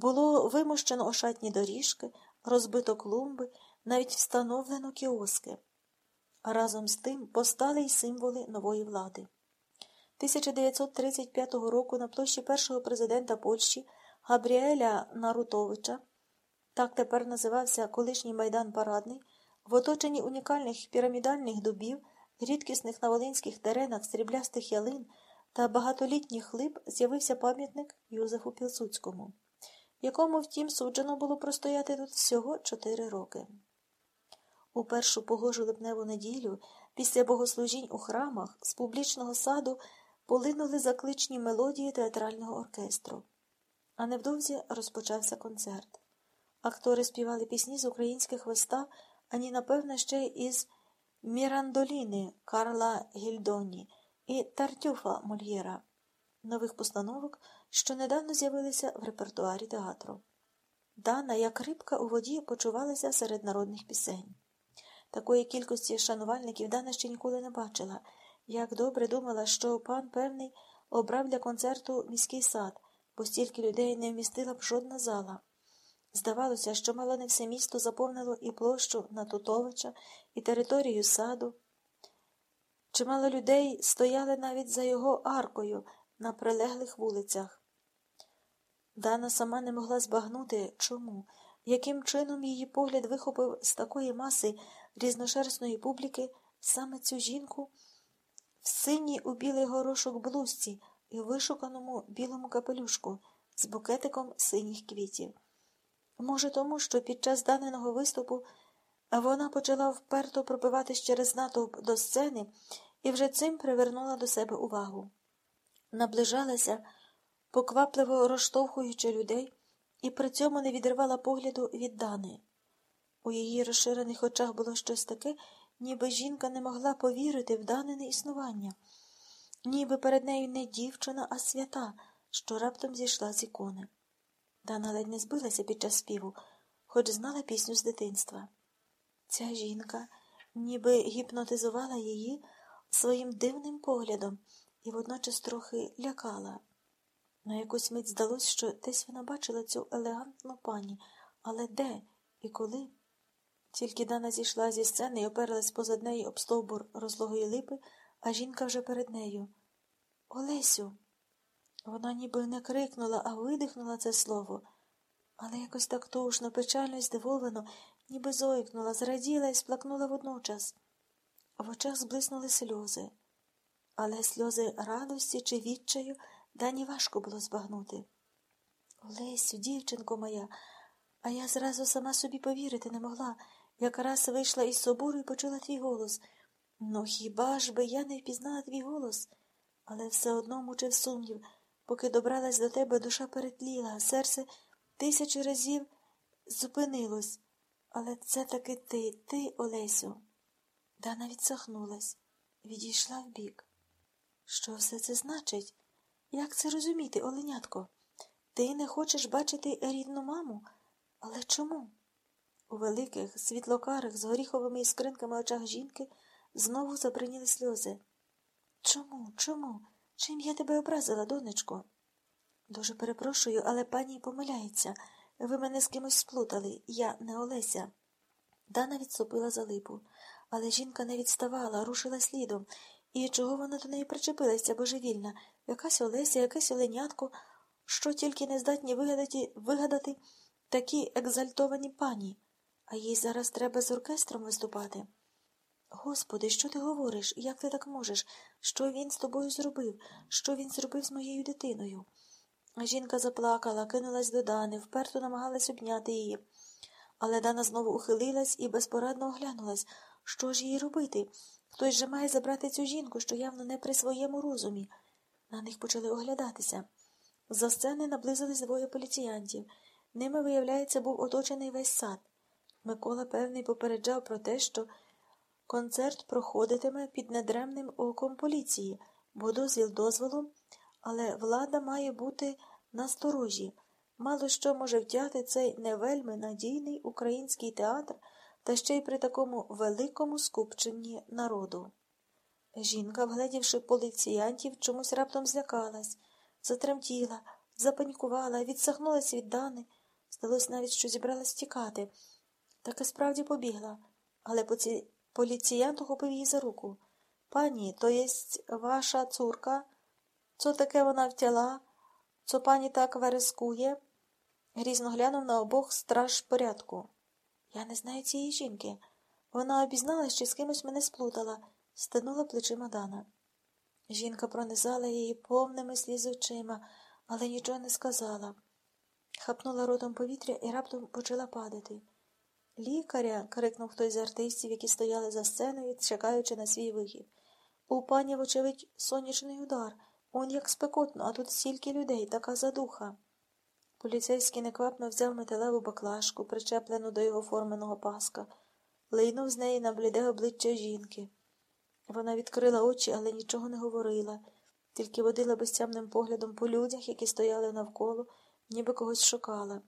Було вимощено ошатні доріжки, розбито клумби, навіть встановлено кіоски. Разом з тим постали й символи нової влади. 1935 року на площі першого президента Польщі Габріеля Нарутовича, так тепер називався колишній майдан Парадний, в оточенні унікальних пірамідальних дубів, рідкісних на волинських теренах сріблястих ялин та багатолітніх лип з'явився пам'ятник Юзефу Пілсуцькому, якому, втім, суджено було простояти тут всього чотири роки. У першу погожу липневу неділю, після богослужінь у храмах, з публічного саду полинули закличні мелодії театрального оркестру. А невдовзі розпочався концерт. Актори співали пісні з українських вистав, ані, напевне, ще із Мірандоліни Карла Гільдоні і Тартюфа Мольєра, нових постановок, що недавно з'явилися в репертуарі театру. Дана, як рибка у воді, почувалася серед народних пісень. Такої кількості шанувальників Дана ще ніколи не бачила. Як добре думала, що пан певний обрав для концерту міський сад, бо стільки людей не вмістила б жодна зала. Здавалося, що мало не все місто заповнило і площу Натутовича, і територію саду. Чимало людей стояли навіть за його аркою на прилеглих вулицях. Дана сама не могла збагнути, чому, яким чином її погляд вихопив з такої маси різношерстної публіки саме цю жінку в синій у білий горошок блузці і вишуканому білому капелюшку з букетиком синіх квітів. Може, тому, що під час даненого виступу вона почала вперто пробиватись через натовп до сцени і вже цим привернула до себе увагу. Наближалася, поквапливо розштовхуючи людей, і при цьому не відривала погляду від Дани. У її розширених очах було щось таке, ніби жінка не могла повірити в данене існування, ніби перед нею не дівчина, а свята, що раптом зійшла з ікони. Дана ледь не збилася під час співу, хоч знала пісню з дитинства. Ця жінка ніби гіпнотизувала її своїм дивним поглядом і водночас трохи лякала. На якусь мить здалося, що десь вона бачила цю елегантну пані, але де і коли? Тільки Дана зійшла зі сцени і оперлась позад неї об стовбур розлогої липи, а жінка вже перед нею. Олесю. Вона ніби не крикнула, а видихнула це слово, але якось так тушно, печально і здивовано, ніби зойкнула, зраділа і сплакнула водночас. В очах зблиснули сльози, але сльози радості чи відчаю дані важко було збагнути. Олесю, дівчинко моя, а я зразу сама собі повірити не могла, як раз вийшла із собору і почула твій голос. Ну, хіба ж би я не впізнала твій голос? Але все одно мучив сумнів. Поки добралась до тебе, душа перетліла, а серце тисячу разів зупинилось. Але це таки ти, ти, Олесю. Дана відсахнулась, відійшла вбік. Що все це значить? Як це розуміти, Оленятко? Ти не хочеш бачити рідну маму? Але чому? У великих, світлокарих, з горіховими іскринками очах жінки знову забриніли сльози. Чому, чому? Чим я тебе образила, донечко? Дуже перепрошую, але пані помиляється. Ви мене з кимось сплутали. Я не Олеся. Дана відступила за липу, але жінка не відставала, рушила слідом. І чого вона до неї причепилася божевільна? Якась Олеся, якесь оленятко, що тільки не здатні вигадати, вигадати такі екзальтовані пані, а їй зараз треба з оркестром виступати. Господи, що ти говориш? Як ти так можеш? Що він з тобою зробив? Що він зробив з моєю дитиною? Жінка заплакала, кинулась до Дани, вперто намагалась обняти її. Але Дана знову ухилилась і безпорадно оглянулась. Що ж їй робити? Хтось же має забрати цю жінку, що явно не при своєму розумі. На них почали оглядатися. За сцени наблизились двоє поліціянтів. Ними, виявляється, був оточений весь сад. Микола певний попереджав про те, що концерт проходитиме під недремним оком поліції, бо дозвіл дозволом, але влада має бути насторожі. Мало що може втягти цей невельми надійний український театр та ще й при такому великому скупченні народу. Жінка, вгледівши поліціянтів, чомусь раптом злякалась, затремтіла, запанікувала, відсахнулась від Дани. Здалось навіть, що зібралась тікати. Так і справді побігла, але поці... поліціянт ухопив її за руку. Пані, то єсть ваша цурка? Цо таке вона втяла? Цо пані так верескує? Грізно глянув на обох страж порядку. Я не знаю цієї жінки. Вона обізналась, що з кимось мене сплутала, стинула плечима Дана. Жінка пронизала її повними сліз очима, але нічого не сказала. Хапнула ротом повітря і раптом почала падати. Лікаря. крикнув хтось з артистів, які стояли за сценою, чекаючи на свій вихід. У пані, вочевидь, сонячний удар. Он як спекотно, а тут стільки людей, така задуха. Поліцейський неквапно взяв металеву баклажку, причеплену до його форменого паска, лейнув з неї на бліде обличчя жінки. Вона відкрила очі, але нічого не говорила, тільки водила безтямним поглядом по людях, які стояли навколо, ніби когось шукала.